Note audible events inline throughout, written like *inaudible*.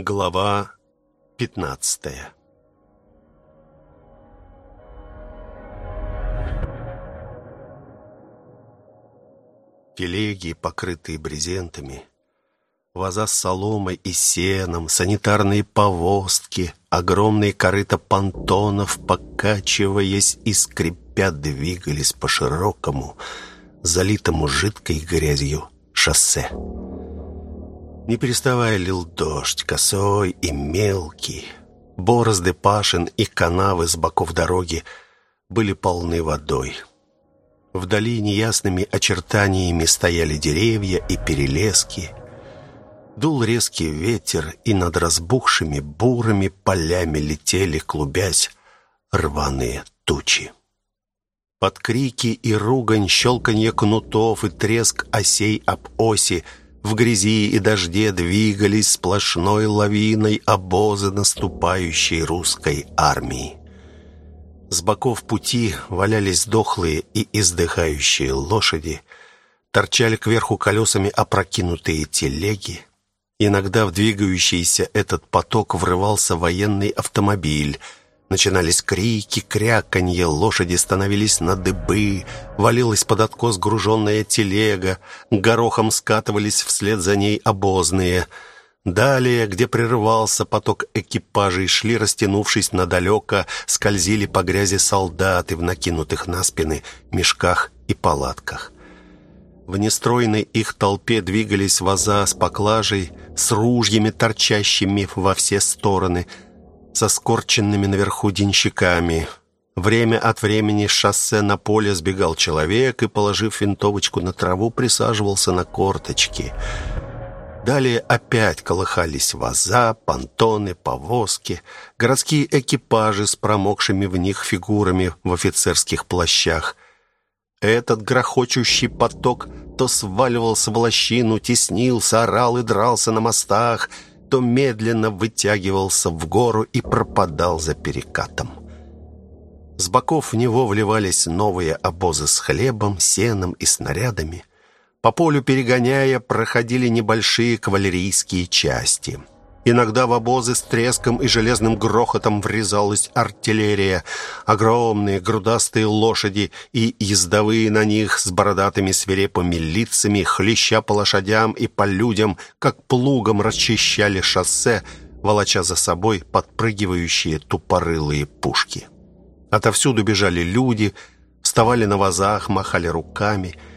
Глава пятнадцатая Телеги, покрытые брезентами, ваза с соломой и сеном, санитарные повозки, огромные корыта понтонов, покачиваясь и скрипя, двигались по широкому, залитому жидкой грязью шоссе. Не переставая лил дождь, косой и мелкий. Борозды пашин и канавы с боков дороги были полны водой. Вдали неясными очертаниями стояли деревья и перелески. Дул резкий ветер, и над разбухшими бурыми полями летели, клубясь, рваные тучи. Под крики и ругань, щелканье кнутов и треск осей об оси в грязи и дожде двигались сплошной лавиной обозы наступающей русской армии. С боков пути валялись дохлые и издыхающие лошади, торчали кверху колесами опрокинутые телеги. Иногда в двигающийся этот поток врывался военный автомобиль. Начинались крики, кряканье, лошади становились на дыбы, валилась под откос груженная телега, горохом скатывались вслед за ней обозные – Далее, где прерывался поток экипажей, шли, растянувшись надалеко, скользили по грязи солдаты в накинутых на спины мешках и палатках. В нестройной их толпе двигались ваза с поклажей, с ружьями, торчащими во все стороны, со скорченными наверху денщиками. Время от времени с шоссе на поле сбегал человек и, положив винтовочку на траву, присаживался на корточки — Далее опять колыхались ваза, понтоны, повозки, городские экипажи с промокшими в них фигурами в офицерских плащах. Этот грохочущий поток то сваливался в лощину, теснился, орал и дрался на мостах, то медленно вытягивался в гору и пропадал за перекатом. С боков в него вливались новые обозы с хлебом, сеном и снарядами. По полю перегоняя, проходили небольшие кавалерийские части. Иногда в обозы с треском и железным грохотом врезалась артиллерия. Огромные грудастые лошади и ездовые на них с бородатыми свирепыми лицами, хлеща по лошадям и по людям, как плугом расчищали шоссе, волоча за собой подпрыгивающие тупорылые пушки. Отовсюду бежали люди, вставали на вазах, махали руками —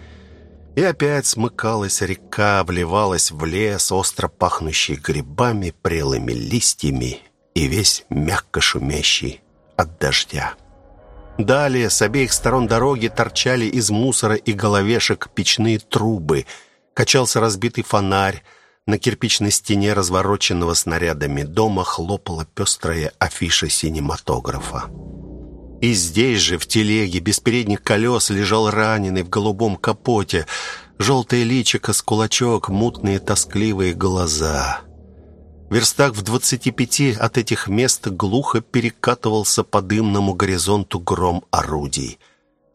и опять смыкалась река, вливалась в лес, остро пахнущий грибами, прелыми листьями и весь мягко шумящий от дождя. Далее с обеих сторон дороги торчали из мусора и головешек печные трубы, качался разбитый фонарь, на кирпичной стене развороченного снарядами дома хлопала пестрая афиша синематографа. И здесь же, в телеге, без передних колес, лежал раненый в голубом капоте. Желтое личико с кулачок, мутные тоскливые глаза. Верстак в двадцати пяти от этих мест глухо перекатывался по дымному горизонту гром орудий.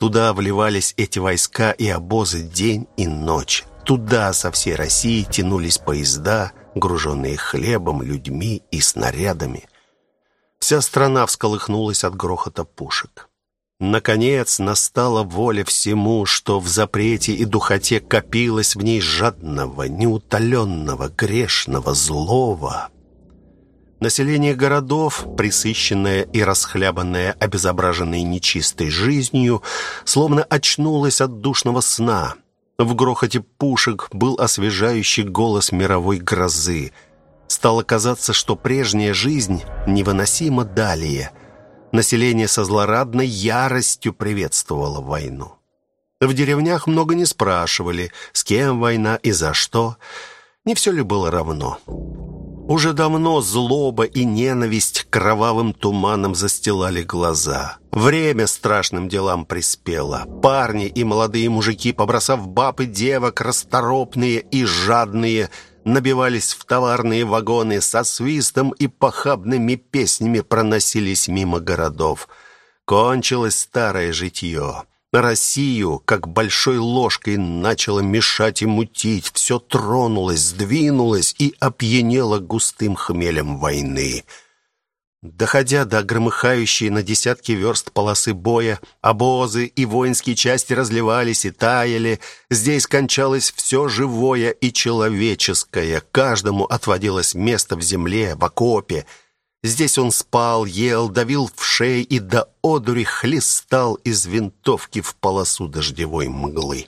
Туда вливались эти войска и обозы день и ночь. Туда со всей России тянулись поезда, груженные хлебом, людьми и снарядами. Вся страна всколыхнулась от грохота пушек. Наконец настала воля всему, что в запрете и духоте копилось в ней жадного, неутоленного, грешного, злого. Население городов, присыщенное и расхлябанное, обезображенное нечистой жизнью, словно очнулось от душного сна. В грохоте пушек был освежающий голос мировой грозы — Стало казаться, что прежняя жизнь невыносимо далее. Население со злорадной яростью приветствовало войну. В деревнях много не спрашивали, с кем война и за что. Не все ли было равно? Уже давно злоба и ненависть кровавым туманом застилали глаза. Время страшным делам приспело. Парни и молодые мужики, побросав баб и девок, расторопные и жадные – набивались в товарные вагоны со свистом и похабными песнями проносились мимо городов. Кончилось старое житье. Россию, как большой ложкой, начало мешать и мутить. Все тронулось, сдвинулось и опьянело густым хмелем войны. Доходя до громыхающей на десятки верст полосы боя, обозы и воинские части разливались и таяли. Здесь кончалось все живое и человеческое. Каждому отводилось место в земле, в окопе. Здесь он спал, ел, давил в шеи и до одури хлестал из винтовки в полосу дождевой мглы.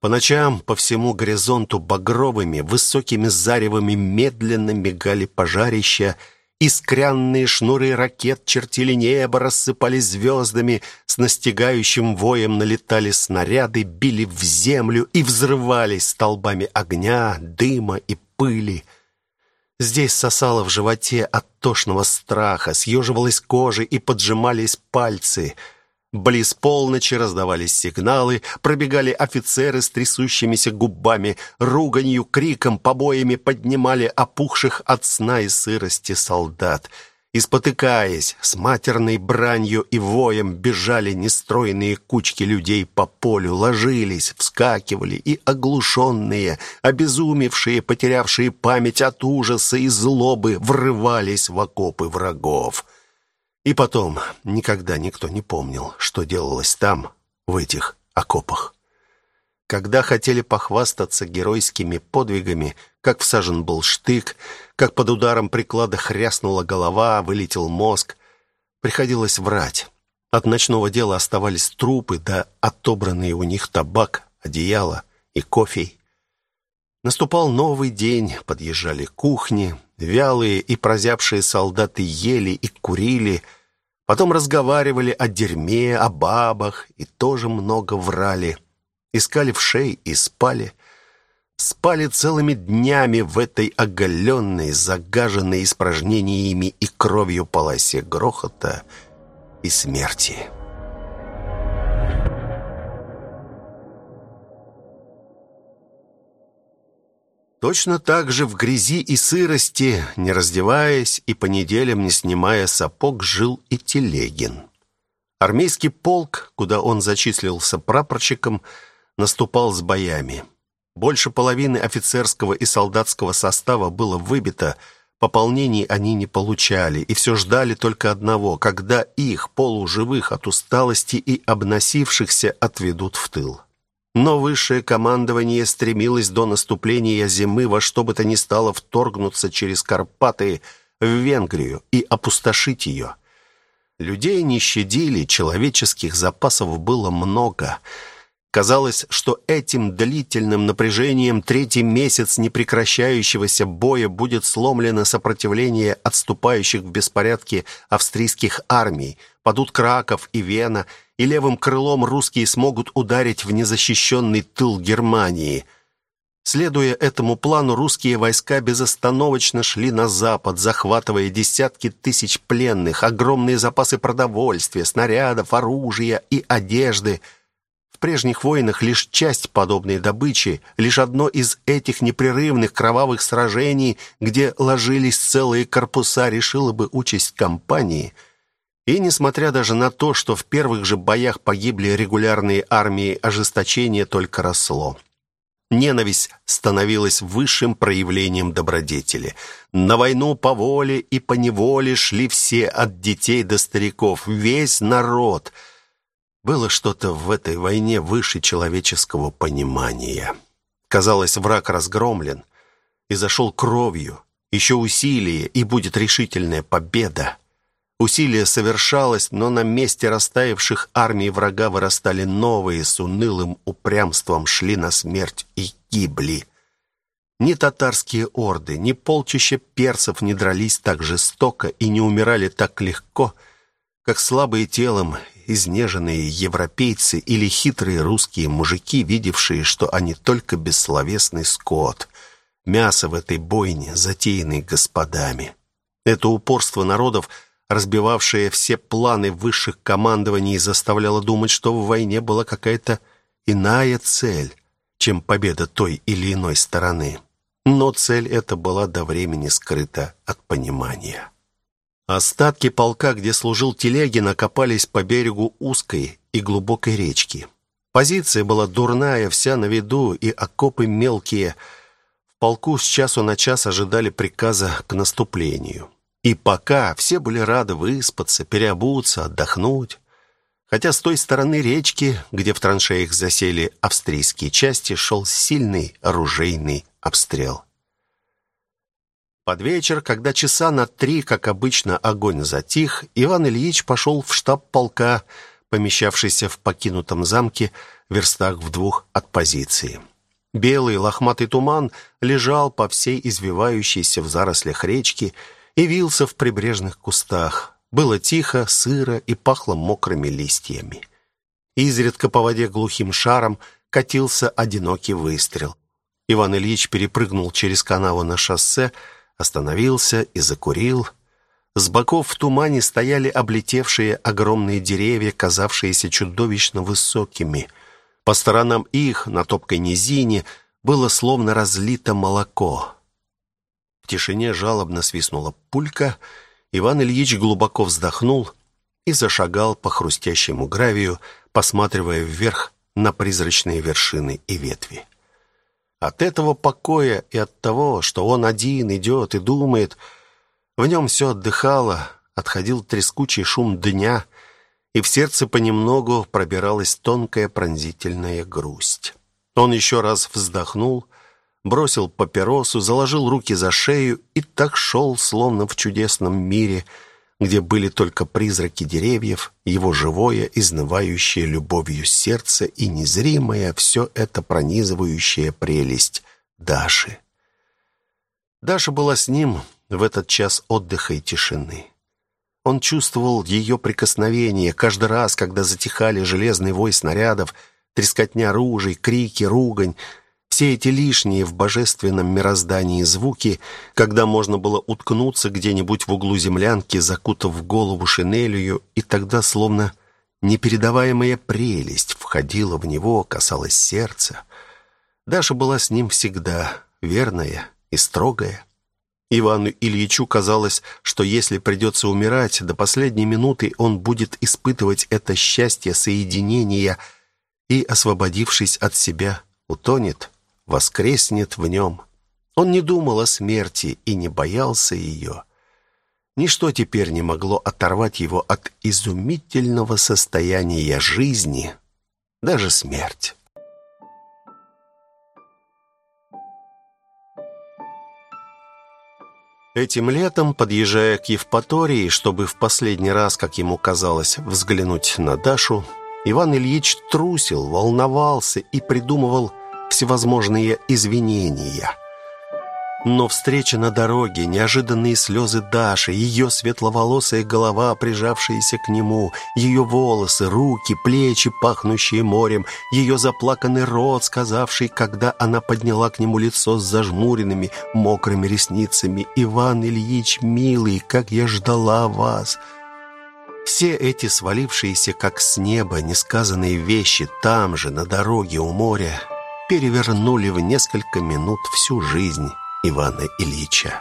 По ночам по всему горизонту багровыми, высокими заревами медленно мигали пожарища, Искрянные шнуры ракет чертили небо, рассыпались звездами, с настигающим воем налетали снаряды, били в землю и взрывались столбами огня, дыма и пыли. Здесь сосало в животе от тошного страха, съеживалась кожа и поджимались пальцы — Близ полночи раздавались сигналы, пробегали офицеры с трясущимися губами, руганью, криком, побоями поднимали опухших от сна и сырости солдат. И спотыкаясь, с матерной бранью и воем бежали нестройные кучки людей по полю, ложились, вскакивали и оглушенные, обезумевшие, потерявшие память от ужаса и злобы, врывались в окопы врагов. И потом, никогда никто не помнил, что делалось там, в этих окопах. Когда хотели похвастаться геройскими подвигами, как всажен был штык, как под ударом приклада хряснула голова, вылетел мозг, приходилось врать. От ночного дела оставались трупы, да отобранные у них табак, одеяло и кофе. Наступал новый день, подъезжали кухни, вялые и прозябшие солдаты ели и курили, Потом разговаривали о дерьме, о бабах и тоже много врали. Искали в шей и спали. Спали целыми днями в этой оголенной, загаженной испражнениями и кровью полосе грохота и смерти. Точно так же в грязи и сырости, не раздеваясь и по неделям не снимая сапог, жил и Телегин. Армейский полк, куда он зачислился прапорщиком, наступал с боями. Больше половины офицерского и солдатского состава было выбито, пополнений они не получали и все ждали только одного, когда их, полуживых от усталости и обносившихся, отведут в тыл. Но высшее командование стремилось до наступления зимы во что бы то ни стало вторгнуться через Карпаты в Венгрию и опустошить ее. Людей не щадили, человеческих запасов было много. Казалось, что этим длительным напряжением третий месяц непрекращающегося боя будет сломлено сопротивление отступающих в беспорядке австрийских армий, падут Краков и Вена – и левым крылом русские смогут ударить в незащищенный тыл Германии. Следуя этому плану, русские войска безостановочно шли на запад, захватывая десятки тысяч пленных, огромные запасы продовольствия, снарядов, оружия и одежды. В прежних войнах лишь часть подобной добычи, лишь одно из этих непрерывных кровавых сражений, где ложились целые корпуса, решило бы участь кампании – и несмотря даже на то, что в первых же боях погибли регулярные армии, ожесточение только росло. Ненависть становилась высшим проявлением добродетели. На войну по воле и по неволе шли все, от детей до стариков, весь народ. Было что-то в этой войне выше человеческого понимания. Казалось, враг разгромлен и зашел кровью. Еще усилие, и будет решительная победа. Усилие совершалось, но на месте растаявших армий врага вырастали новые, с унылым упрямством шли на смерть и гибли. Ни татарские орды, ни полчища персов не дрались так жестоко и не умирали так легко, как слабые телом изнеженные европейцы или хитрые русские мужики, видевшие, что они только бессловесный скот, мясо в этой бойне, затеянной господами. Это упорство народов – разбивавшая все планы высших командований, заставляла думать, что в войне была какая-то иная цель, чем победа той или иной стороны. Но цель эта была до времени скрыта от понимания. Остатки полка, где служил Телегин, окопались по берегу узкой и глубокой речки. Позиция была дурная, вся на виду, и окопы мелкие. В полку с часу на час ожидали приказа к наступлению. И пока все были рады выспаться, переобуться, отдохнуть. Хотя с той стороны речки, где в траншеях засели австрийские части, шел сильный оружейный обстрел. Под вечер, когда часа на три, как обычно, огонь затих, Иван Ильич пошел в штаб полка, помещавшийся в покинутом замке, верстах в двух от позиции. Белый лохматый туман лежал по всей извивающейся в зарослях речки и вился в прибрежных кустах. Было тихо, сыро и пахло мокрыми листьями. Изредка по воде глухим шаром катился одинокий выстрел. Иван Ильич перепрыгнул через канаву на шоссе, остановился и закурил. С боков в тумане стояли облетевшие огромные деревья, казавшиеся чудовищно высокими. По сторонам их, на топкой низине, было словно разлито молоко. В тишине жалобно свистнула пулька. Иван Ильич глубоко вздохнул и зашагал по хрустящему гравию, посматривая вверх на призрачные вершины и ветви. От этого покоя и от того, что он один идет и думает, в нем все отдыхало, отходил трескучий шум дня, и в сердце понемногу пробиралась тонкая пронзительная грусть. Он еще раз вздохнул, бросил папиросу, заложил руки за шею и так шел, словно в чудесном мире — где были только призраки деревьев, его живое, изнывающее любовью сердце и незримая все это пронизывающая прелесть Даши. Даша была с ним в этот час отдыха и тишины. Он чувствовал ее прикосновение каждый раз, когда затихали железный вой снарядов, трескотня ружей, крики, ругань, все эти лишние в божественном мироздании звуки, когда можно было уткнуться где-нибудь в углу землянки, закутав голову шинелью, и тогда словно непередаваемая прелесть входила в него, касалась сердца. Даша была с ним всегда верная и строгая. Ивану Ильичу казалось, что если придется умирать, до последней минуты он будет испытывать это счастье соединения и, освободившись от себя, утонет воскреснет в нем. Он не думал о смерти и не боялся ее. Ничто теперь не могло оторвать его от изумительного состояния жизни, даже смерть. Этим летом, подъезжая к Евпатории, чтобы в последний раз, как ему казалось, взглянуть на Дашу, Иван Ильич трусил, волновался и придумывал всевозможные извинения. Но встреча на дороге, неожиданные слезы Даши, ее светловолосая голова, прижавшаяся к нему, ее волосы, руки, плечи, пахнущие морем, ее заплаканный рот, сказавший, когда она подняла к нему лицо с зажмуренными, мокрыми ресницами, «Иван Ильич, милый, как я ждала вас!» Все эти свалившиеся, как с неба, несказанные вещи там же, на дороге у моря, перевернули в несколько минут всю жизнь Ивана Ильича.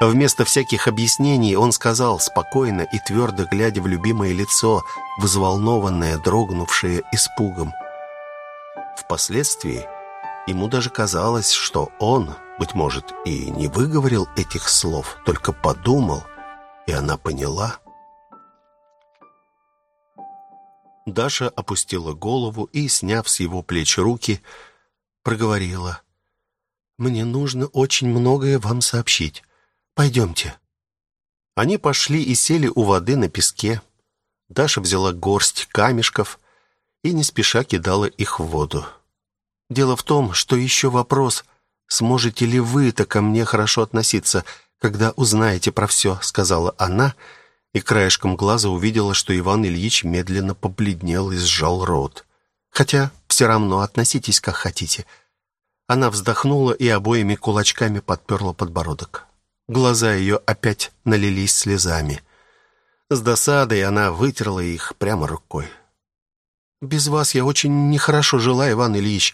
Вместо всяких объяснений он сказал, спокойно и твердо глядя в любимое лицо, взволнованное, дрогнувшее испугом. Впоследствии ему даже казалось, что он, быть может, и не выговорил этих слов, только подумал, и она поняла. Даша опустила голову и, сняв с его плеч руки, проговорила. «Мне нужно очень многое вам сообщить. Пойдемте». Они пошли и сели у воды на песке. Даша взяла горсть камешков и не спеша кидала их в воду. «Дело в том, что еще вопрос, сможете ли вы-то ко мне хорошо относиться, когда узнаете про все», — сказала она, и краешком глаза увидела, что Иван Ильич медленно побледнел и сжал рот. «Хотя все равно относитесь как хотите». Она вздохнула и обоими кулачками подперла подбородок. Глаза ее опять налились слезами. С досадой она вытерла их прямо рукой. «Без вас я очень нехорошо жила, Иван Ильич.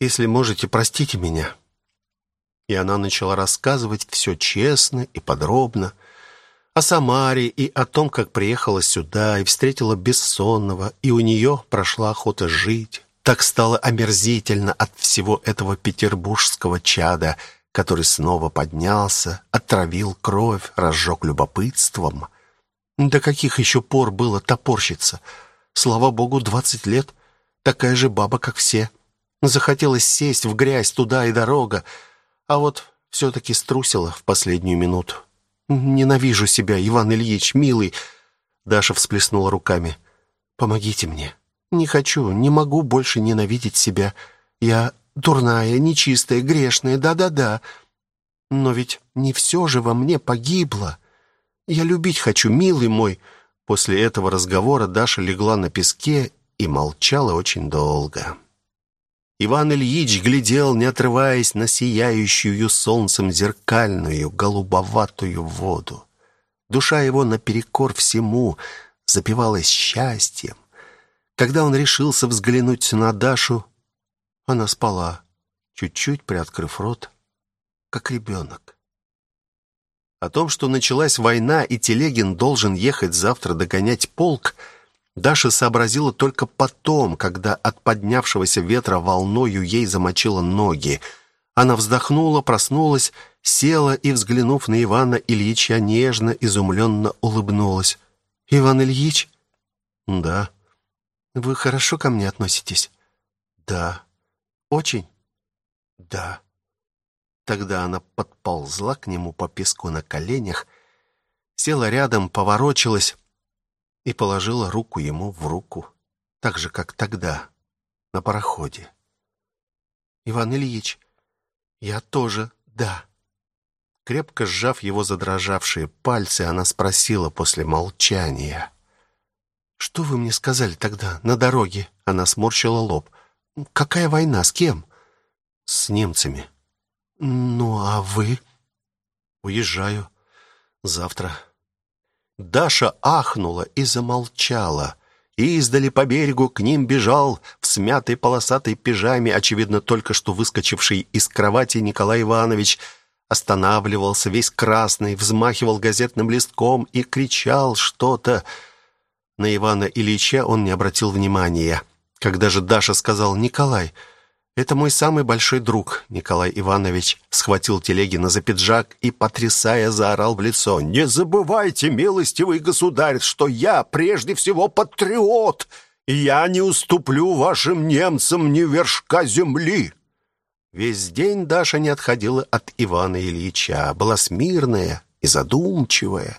Если можете, простите меня». И она начала рассказывать все честно и подробно. О Самаре и о том, как приехала сюда и встретила Бессонного, и у нее прошла охота жить. Так стало омерзительно от всего этого петербургского чада, который снова поднялся, отравил кровь, разжег любопытством. До каких еще пор было топорщиться? Слава богу, двадцать лет. Такая же баба, как все. Захотелось сесть в грязь туда и дорога, а вот все-таки струсила в последнюю минуту. «Ненавижу себя, Иван Ильич, милый!» Даша всплеснула руками. «Помогите мне. Не хочу, не могу больше ненавидеть себя. Я дурная, нечистая, грешная, да-да-да. Но ведь не все же во мне погибло. Я любить хочу, милый мой». После этого разговора Даша легла на песке и молчала очень долго. Иван Ильич глядел, не отрываясь на сияющую солнцем зеркальную, голубоватую воду. Душа его наперекор всему запивалась счастьем. Когда он решился взглянуть на Дашу, она спала, чуть-чуть приоткрыв рот, как ребенок. О том, что началась война и Телегин должен ехать завтра догонять полк, Даша сообразила только потом, когда от поднявшегося ветра волною ей замочило ноги. Она вздохнула, проснулась, села и, взглянув на Ивана Ильича, нежно, изумленно улыбнулась. «Иван Ильич?» «Да». «Вы хорошо ко мне относитесь?» «Да». «Очень?» «Да». Тогда она подползла к нему по песку на коленях, села рядом, поворочилась, и положила руку ему в руку, так же, как тогда, на пароходе. «Иван Ильич, я тоже, да». Крепко сжав его задрожавшие пальцы, она спросила после молчания. «Что вы мне сказали тогда, на дороге?» Она сморщила лоб. «Какая война? С кем?» «С немцами». «Ну, а вы?» «Уезжаю. Завтра». Даша ахнула и замолчала. И издали по берегу к ним бежал в смятой полосатой пижаме, очевидно, только что выскочивший из кровати Николай Иванович, останавливался весь красный, взмахивал газетным листком и кричал что-то. На Ивана Ильича он не обратил внимания. Когда же Даша сказал «Николай», это мой самый большой друг, Николай Иванович схватил Телегина за пиджак и, потрясая, заорал в лицо. «Не забывайте, милостивый государь, что я прежде всего патриот, и я не уступлю вашим немцам ни вершка земли!» Весь день Даша не отходила от Ивана Ильича, была смирная и задумчивая.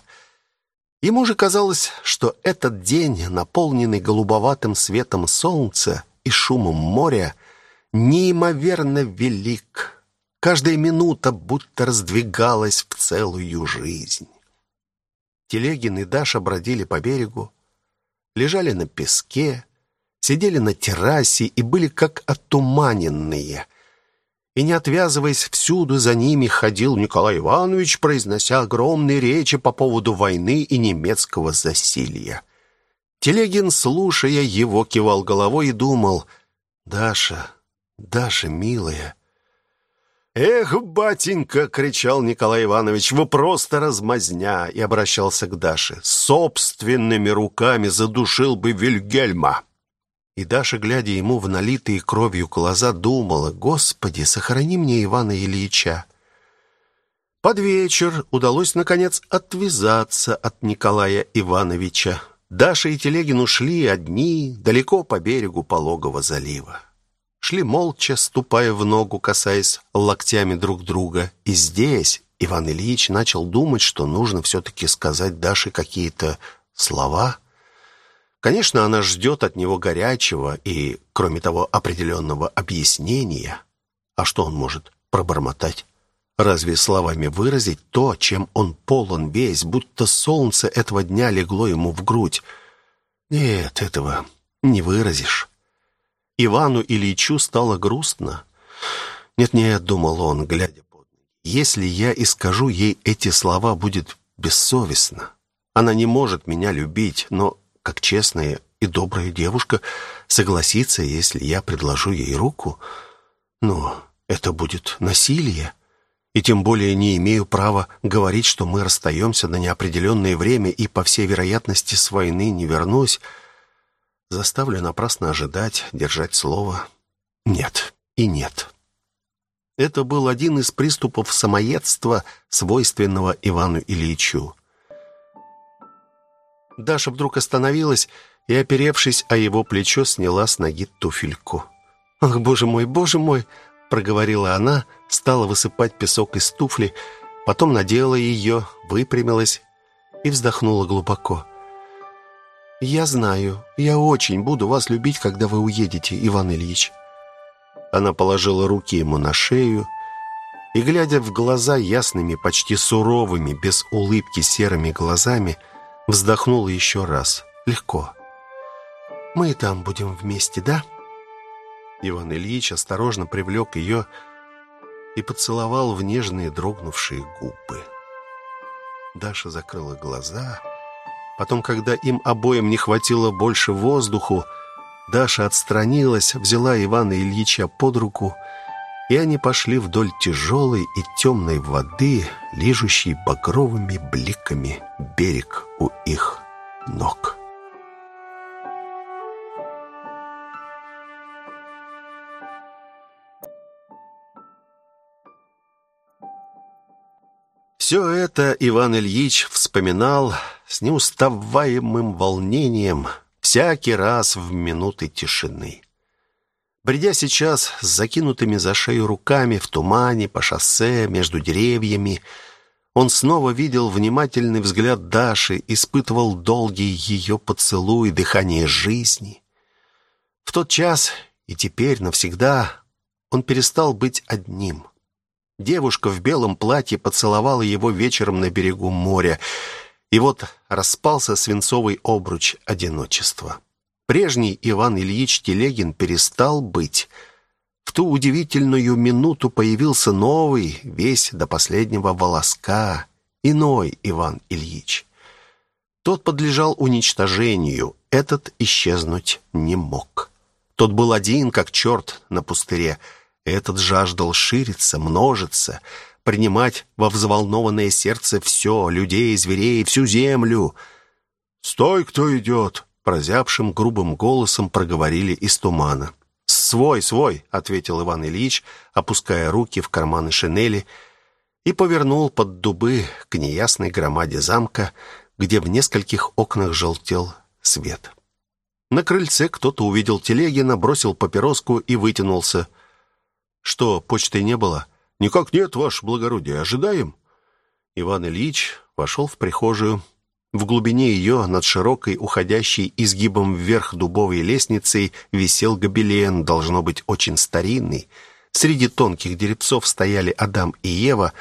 Ему же казалось, что этот день, наполненный голубоватым светом солнца и шумом моря, — неимоверно велик. Каждая минута будто раздвигалась в целую жизнь. Телегин и Даша бродили по берегу, лежали на песке, сидели на террасе и были как отуманенные. И не отвязываясь всюду, за ними ходил Николай Иванович, произнося огромные речи по поводу войны и немецкого засилья. Телегин, слушая его, кивал головой и думал, «Даша, Даша, милая. Эх, батенька, кричал Николай Иванович, вы просто размазня, и обращался к Даше. Собственными руками задушил бы Вильгельма. И Даша, глядя ему в налитые кровью глаза, думала: "Господи, сохрани мне Ивана Ильича". Под вечер удалось наконец отвязаться от Николая Ивановича. Даша и Телегин ушли одни далеко по берегу пологого залива шли молча, ступая в ногу, касаясь локтями друг друга. И здесь Иван Ильич начал думать, что нужно все-таки сказать Даше какие-то слова. Конечно, она ждет от него горячего и, кроме того, определенного объяснения. А что он может пробормотать? Разве словами выразить то, чем он полон весь, будто солнце этого дня легло ему в грудь? Нет, этого не выразишь. Ивану Ильичу стало грустно. «Нет-нет», — думал он, глядя под ноги, «если я и скажу ей эти слова, будет бессовестно. Она не может меня любить, но, как честная и добрая девушка, согласится, если я предложу ей руку. Но это будет насилие. и тем более не имею права говорить, что мы расстаемся на неопределенное время и, по всей вероятности, с войны не вернусь. Заставлю напрасно ожидать, держать слово. Нет и нет. Это был один из приступов самоедства, свойственного Ивану Ильичу. Даша вдруг остановилась и, оперевшись о его плечо, сняла с ноги туфельку. «Ах, боже мой, боже мой!» — проговорила она, стала высыпать песок из туфли, потом надела ее, выпрямилась и вздохнула глубоко. «Я знаю, я очень буду вас любить, когда вы уедете, Иван Ильич». Она положила руки ему на шею и, глядя в глаза ясными, почти суровыми, без улыбки серыми глазами, вздохнула еще раз, легко. «Мы и там будем вместе, да?» Иван Ильич осторожно привлек ее и поцеловал в нежные дрогнувшие губы. Даша закрыла глаза. Потом, когда им обоим не хватило больше воздуху, Даша отстранилась, взяла Ивана Ильича под руку, и они пошли вдоль тяжелой и темной воды, лижущей багровыми бликами берег у их ног. Все это Иван Ильич вспоминал с неуставаемым волнением всякий раз в минуты тишины. Бредя сейчас с закинутыми за шею руками в тумане, по шоссе, между деревьями, он снова видел внимательный взгляд Даши, испытывал долгий ее поцелуй, дыхание жизни. В тот час и теперь навсегда он перестал быть одним — Девушка в белом платье поцеловала его вечером на берегу моря. И вот распался свинцовый обруч одиночества. Прежний Иван Ильич Телегин перестал быть. В ту удивительную минуту появился новый, весь до последнего волоска, иной Иван Ильич. Тот подлежал уничтожению, этот исчезнуть не мог. Тот был один, как черт на пустыре, этот жаждал шириться, множиться, принимать во взволнованное сердце все, людей, зверей, всю землю. «Стой, кто идет!» — прозябшим грубым голосом проговорили из тумана. «Свой, свой!» — ответил Иван Ильич, опуская руки в карманы шинели, и повернул под дубы к неясной громаде замка, где в нескольких окнах желтел свет. На крыльце кто-то увидел Телегина, бросил папироску и вытянулся. Что, почты не было? Никак нет, ваше благородие. Ожидаем. Иван Ильич вошел в прихожую. В глубине ее, над широкой, уходящей изгибом вверх дубовой лестницей, висел гобелен, должно быть, очень старинный. Среди тонких деревцов стояли Адам и Ева.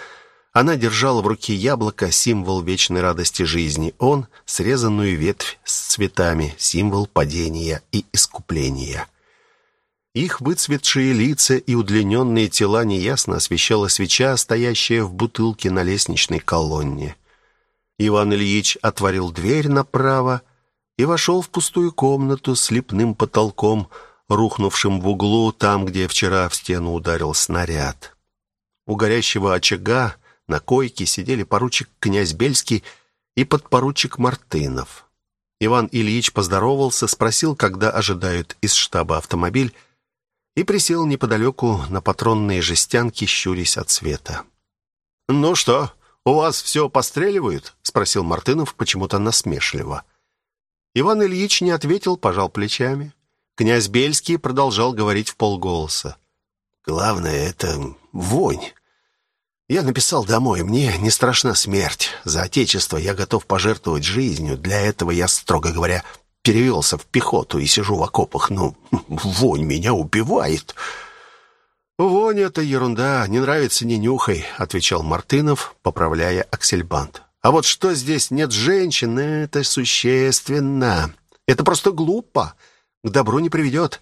Она держала в руке яблоко, символ вечной радости жизни. Он — срезанную ветвь с цветами, символ падения и искупления. Их выцветшие лица и удлиненные тела неясно освещала свеча, стоящая в бутылке на лестничной колонне. Иван Ильич отворил дверь направо и вошел в пустую комнату с лепным потолком, рухнувшим в углу, там, где вчера в стену ударил снаряд. У горящего очага на койке сидели поручик князь Бельский и подпоручик Мартынов. Иван Ильич поздоровался, спросил, когда ожидают из штаба автомобиль, и присел неподалеку на патронные жестянки, щурясь от света. «Ну что, у вас все постреливают?» — спросил Мартынов почему-то насмешливо. Иван Ильич не ответил, пожал плечами. Князь Бельский продолжал говорить в полголоса. «Главное — это вонь. Я написал домой, мне не страшна смерть. За отечество я готов пожертвовать жизнью. Для этого я, строго говоря, перевелся в пехоту и сижу в окопах. Ну, вонь меня убивает». «Вонь — это ерунда, не нравится, не нюхай», — отвечал Мартынов, поправляя аксельбант. «А вот что здесь нет женщин, это существенно. Это просто глупо, к добру не приведет.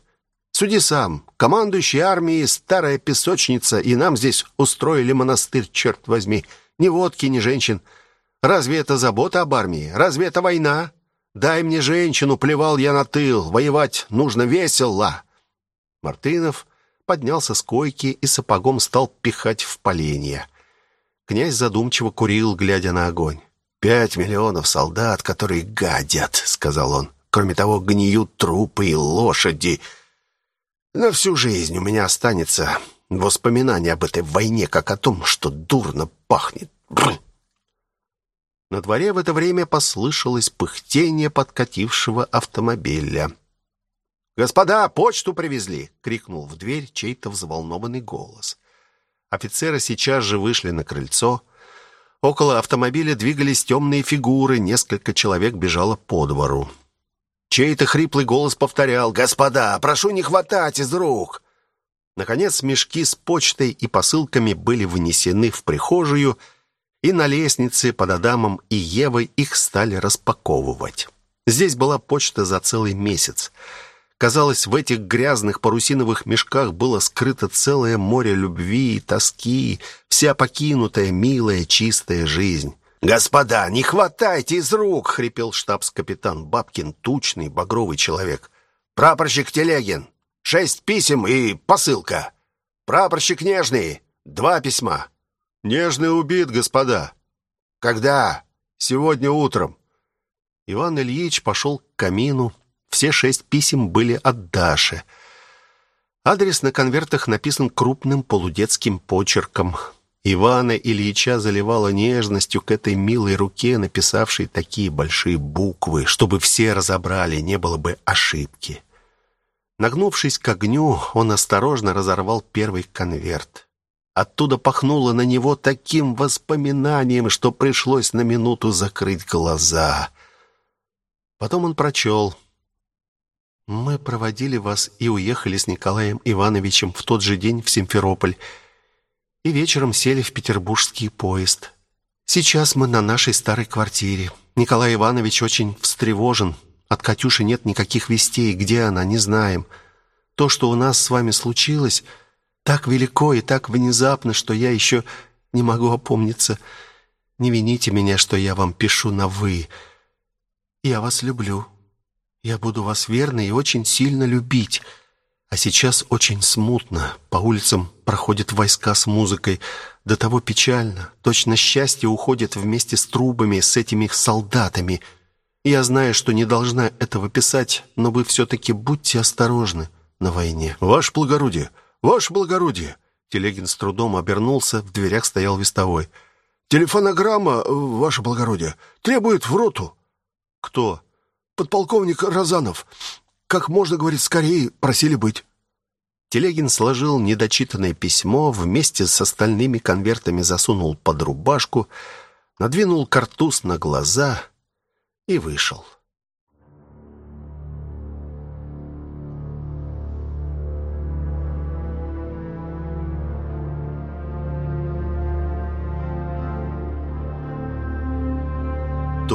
Суди сам, командующий армией старая песочница, и нам здесь устроили монастырь, черт возьми. Ни водки, ни женщин. Разве это забота об армии? Разве это война?» Дай мне женщину, плевал я на тыл. Воевать нужно весело. Мартынов поднялся с койки и сапогом стал пихать в поленья. Князь задумчиво курил, глядя на огонь. «Пять миллионов солдат, которые гадят», — сказал он. «Кроме того, гниют трупы и лошади. На всю жизнь у меня останется воспоминание об этой войне, как о том, что дурно пахнет. Бррр. На дворе в это время послышалось пыхтение подкатившего автомобиля. «Господа, почту привезли!» — крикнул в дверь чей-то взволнованный голос. Офицеры сейчас же вышли на крыльцо. Около автомобиля двигались темные фигуры, несколько человек бежало по двору. Чей-то хриплый голос повторял «Господа, прошу не хватать из рук!» Наконец мешки с почтой и посылками были вынесены в прихожую — и на лестнице под Адамом и Евой их стали распаковывать. Здесь была почта за целый месяц. Казалось, в этих грязных парусиновых мешках было скрыто целое море любви и тоски, вся покинутая, милая, чистая жизнь. «Господа, не хватайте из рук!» — хрипел штабс-капитан Бабкин, тучный, багровый человек. «Прапорщик Телегин, шесть писем и посылка. Прапорщик Нежный, два письма. Нежный убит, господа. Когда? Сегодня утром. Иван Ильич пошел к камину. Все шесть писем были от Даши. Адрес на конвертах написан крупным полудетским почерком. Ивана Ильича заливала нежностью к этой милой руке, написавшей такие большие буквы, чтобы все разобрали, не было бы ошибки. Нагнувшись к огню, он осторожно разорвал первый конверт. Оттуда пахнуло на него таким воспоминанием, что пришлось на минуту закрыть глаза. Потом он прочел. «Мы проводили вас и уехали с Николаем Ивановичем в тот же день в Симферополь и вечером сели в петербургский поезд. Сейчас мы на нашей старой квартире. Николай Иванович очень встревожен. От Катюши нет никаких вестей. Где она, не знаем. То, что у нас с вами случилось...» так велико и так внезапно, что я еще не могу опомниться. Не вините меня, что я вам пишу на «вы». Я вас люблю. Я буду вас верно и очень сильно любить. А сейчас очень смутно. По улицам проходят войска с музыкой. До того печально. Точно счастье уходит вместе с трубами, с этими солдатами. Я знаю, что не должна этого писать, но вы все-таки будьте осторожны на войне. Ваше благородие, «Ваше благородие!» Телегин с трудом обернулся, в дверях стоял вестовой. «Телефонограмма, ваше благородие, требует в роту». «Кто?» «Подполковник Розанов. Как можно, говорит, скорее просили быть». Телегин сложил недочитанное письмо, вместе с остальными конвертами засунул под рубашку, надвинул картуз на глаза и вышел.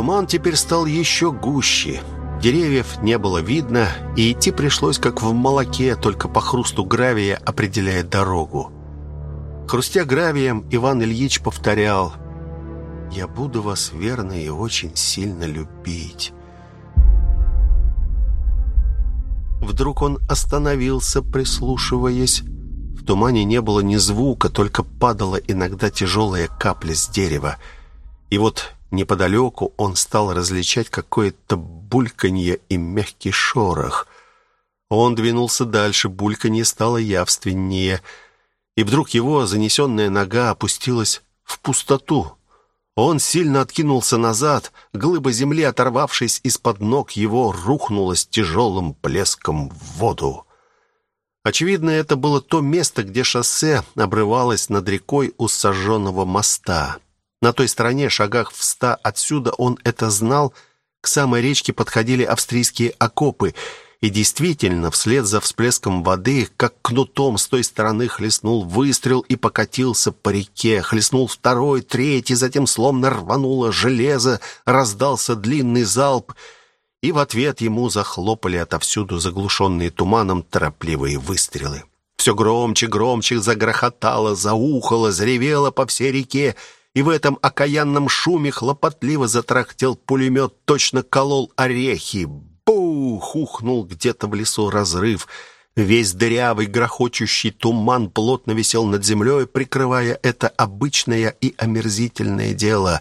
Туман теперь стал еще гуще. Деревьев не было видно, и идти пришлось как в молоке, только по хрусту гравия определяя дорогу. Хрустя гравием, Иван Ильич повторял «Я буду вас верно и очень сильно любить». Вдруг он остановился, прислушиваясь. В тумане не было ни звука, только падала иногда тяжелая капля с дерева. И вот Неподалеку он стал различать какое-то бульканье и мягкий шорох. Он двинулся дальше, бульканье стало явственнее, и вдруг его занесенная нога опустилась в пустоту. Он сильно откинулся назад, глыба земли, оторвавшись из-под ног его, рухнула с тяжелым плеском в воду. Очевидно, это было то место, где шоссе обрывалось над рекой у сожженного моста. На той стороне, шагах в ста отсюда, он это знал. К самой речке подходили австрийские окопы. И действительно, вслед за всплеском воды, как кнутом с той стороны хлестнул выстрел и покатился по реке. Хлестнул второй, третий, затем словно рвануло железо, раздался длинный залп, и в ответ ему захлопали отовсюду заглушенные туманом торопливые выстрелы. Все громче, громче загрохотало, заухало, заревело по всей реке, и в этом окаянном шуме хлопотливо затрахтел пулемет, точно колол орехи. Бух! Ухнул где-то в лесу разрыв. Весь дырявый, грохочущий туман плотно висел над землей, прикрывая это обычное и омерзительное дело.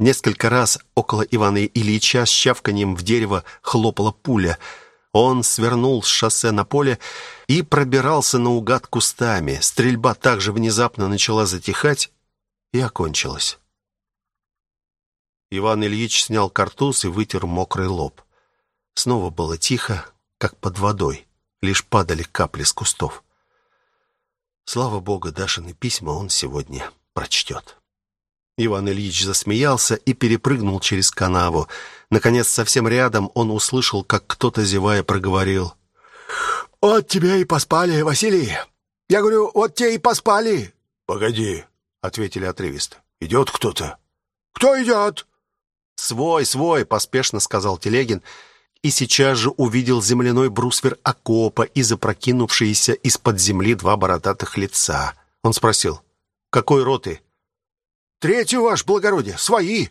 Несколько раз около Ивана Ильича с щавканием в дерево хлопала пуля. Он свернул с шоссе на поле и пробирался наугад кустами. Стрельба также внезапно начала затихать и окончилась. Иван Ильич снял картуз и вытер мокрый лоб. Снова было тихо, как под водой. Лишь падали капли с кустов. Слава богу, Дашины письма он сегодня прочтет. Иван Ильич засмеялся и перепрыгнул через канаву. Наконец, совсем рядом он услышал, как кто-то, зевая, проговорил. «Вот тебя и поспали, Василий. Я говорю, вот тебе и поспали». «Погоди», — ответили отрывисто. «Идет кто-то». «Кто идет?» «Свой, свой», — поспешно сказал Телегин, — и сейчас же увидел земляной бруствер окопа и запрокинувшиеся из-под земли два бородатых лица. Он спросил, «Какой роты?» «Третью, ваш благородие, свои.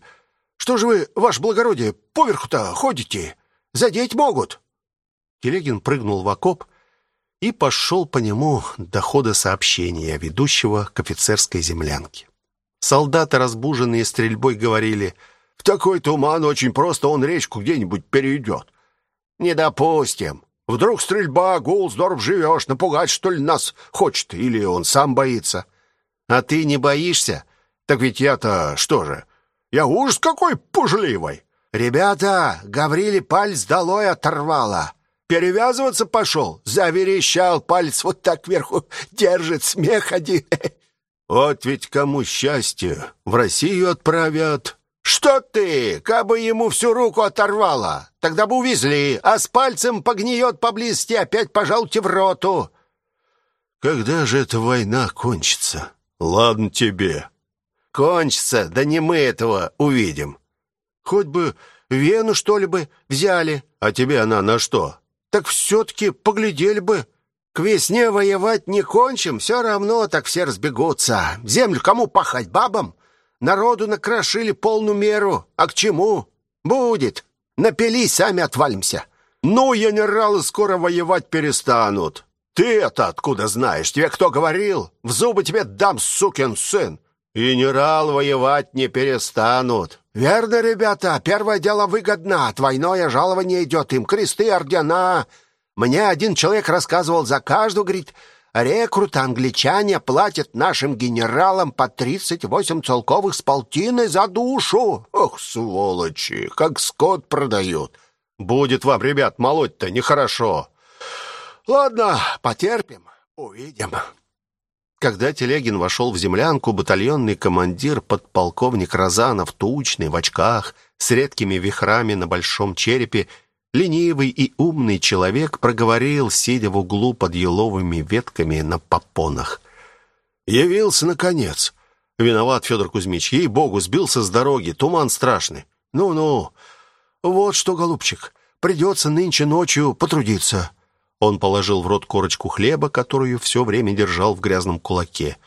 Что же вы, ваш благородие, поверху-то ходите? Задеть могут». Телегин прыгнул в окоп и пошел по нему до хода сообщения, ведущего к офицерской землянке. Солдаты, разбуженные стрельбой, говорили, «В такой туман очень просто он речку где-нибудь перейдет. «Не допустим. Вдруг стрельба, гул, здоров живешь, напугать, что ли, нас хочет, или он сам боится. А ты не боишься? Так ведь я-то что же? Я ужас какой пужливый. Ребята, Гаврили палец долой оторвало. Перевязываться пошел, заверещал, палец вот так вверху держит, смех один. *laughs* Вот ведь кому счастье, в Россию отправят, «Что ты? Кабы ему всю руку оторвало, тогда бы увезли, а с пальцем погниет поблизости, опять пожалуйте в роту». «Когда же эта война кончится?» «Ладно тебе». «Кончится, да не мы этого увидим». «Хоть бы Вену, что ли, бы взяли». «А тебе она на что?» «Так все-таки поглядели бы». К весне воевать не кончим, все равно так все разбегутся. Землю кому пахать, бабам? Народу накрошили полную меру. А к чему? Будет. Напились, сами отвалимся. Ну, генералы скоро воевать перестанут. Ты это откуда знаешь? Тебе кто говорил? В зубы тебе дам, сукин сын. Генерал воевать не перестанут. Верно, ребята, первое дело выгодно. Двойное жалование идет им, кресты, ордена. Мне один человек рассказывал за каждую, говорит, Рекруты англичане платят нашим генералам по 38 целковых с полтиной за душу. Ох, сволочи, как скот продают. Будет вам, ребят, молоть-то нехорошо. Ладно, потерпим, увидим. Когда Телегин вошел в землянку, батальонный командир, подполковник Розанов, тучный, в очках, с редкими вихрами на большом черепе, Ленивый и умный человек проговорил, сидя в углу под еловыми ветками на попонах. «Явился, наконец!» «Виноват, Федор Кузьмич, ей-богу, сбился с дороги, туман страшный». «Ну-ну, вот что, голубчик, придется нынче ночью потрудиться». Он положил в рот корочку хлеба, которую все время держал в грязном кулаке.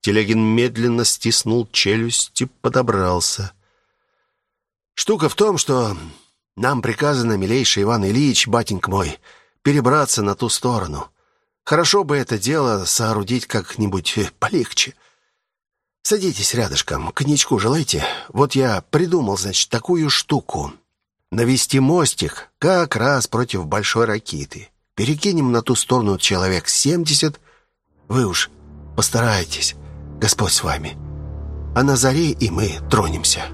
Телегин медленно стиснул челюсть и подобрался. «Штука в том, что нам приказано, милейший Иван Ильич, батенька мой, перебраться на ту сторону. Хорошо бы это дело соорудить как-нибудь полегче. Садитесь рядышком, коньячку желаете? Вот я придумал, значит, такую штуку. Навести мостик как раз против большой ракеты. Перекинем на ту сторону человек семьдесят. Вы уж постарайтесь, Господь с вами. А на заре и мы тронемся».